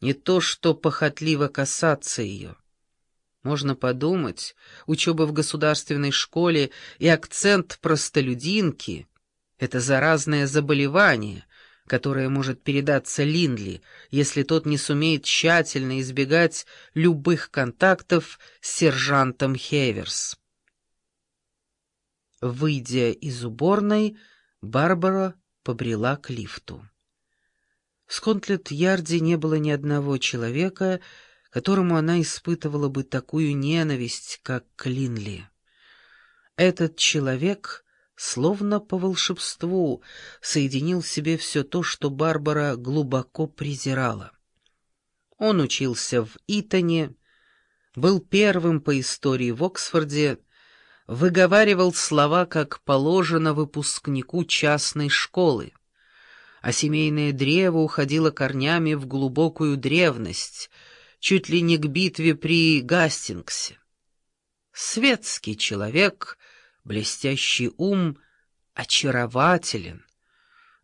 Не то что похотливо касаться ее. Можно подумать, учеба в государственной школе и акцент простолюдинки — это заразное заболевание, которое может передаться Линдли, если тот не сумеет тщательно избегать любых контактов с сержантом Хеверс. Выйдя из уборной, Барбара побрела к лифту. В Сконтлет-Ярде не было ни одного человека, которому она испытывала бы такую ненависть, как Клинли. Этот человек, словно по волшебству, соединил в себе все то, что Барбара глубоко презирала. Он учился в Итоне, был первым по истории в Оксфорде, выговаривал слова, как положено выпускнику частной школы а семейное древо уходило корнями в глубокую древность, чуть ли не к битве при Гастингсе. Светский человек, блестящий ум, очарователен.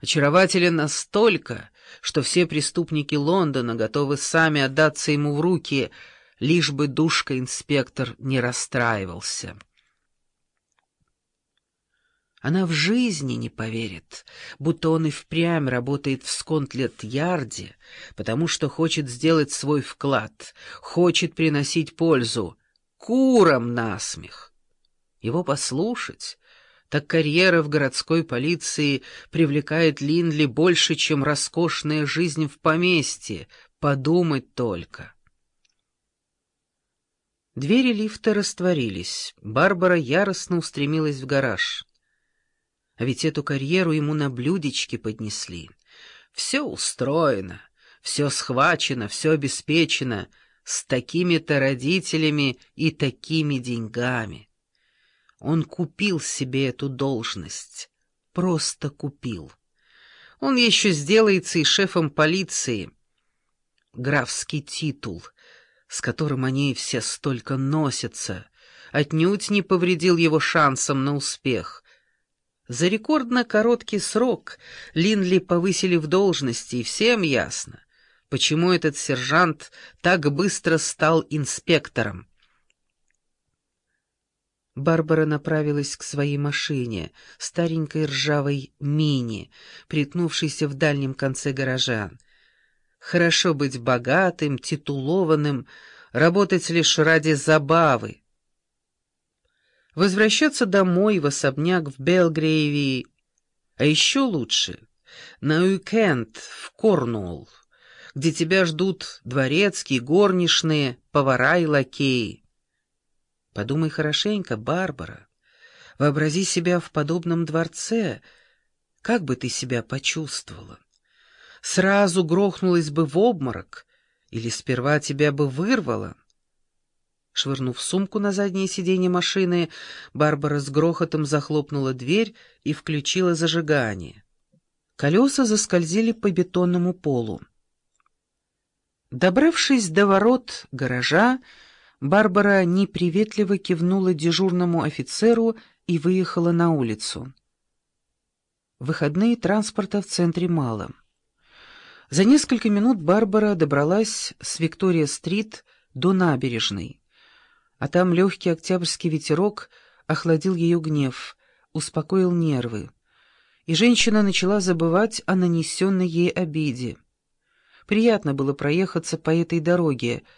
Очарователен настолько, что все преступники Лондона готовы сами отдаться ему в руки, лишь бы душка-инспектор не расстраивался. Она в жизни не поверит, будто он и впрямь работает в Сконтлет-Ярде, потому что хочет сделать свой вклад, хочет приносить пользу. Курам насмех. Его послушать, так карьера в городской полиции привлекает Линдли больше, чем роскошная жизнь в поместье. Подумать только. Двери лифта растворились. Барбара яростно устремилась в гараж. А ведь эту карьеру ему на блюдечке поднесли. Все устроено, все схвачено, все обеспечено, с такими-то родителями и такими деньгами. Он купил себе эту должность, просто купил. Он еще сделается и шефом полиции. Графский титул, с которым они все столько носятся, отнюдь не повредил его шансам на успех. За рекордно короткий срок Линли повысили в должности, и всем ясно, почему этот сержант так быстро стал инспектором. Барбара направилась к своей машине, старенькой ржавой мини, притнувшейся в дальнем конце гаража. Хорошо быть богатым, титулованным, работать лишь ради забавы, возвращаться домой в особняк в Белгрейви, а еще лучше на уикенд в Корнуолл, где тебя ждут дворецкие, горничные, повара и лакеи. Подумай хорошенько, Барбара. Вообрази себя в подобном дворце. Как бы ты себя почувствовала? Сразу грохнулась бы в обморок или сперва тебя бы вырвало? Швырнув сумку на заднее сиденье машины, Барбара с грохотом захлопнула дверь и включила зажигание. Колеса заскользили по бетонному полу. Добравшись до ворот гаража, Барбара неприветливо кивнула дежурному офицеру и выехала на улицу. Выходные транспорта в центре мало. За несколько минут Барбара добралась с Виктория-стрит до набережной а там легкий октябрьский ветерок охладил ее гнев, успокоил нервы, и женщина начала забывать о нанесенной ей обиде. Приятно было проехаться по этой дороге,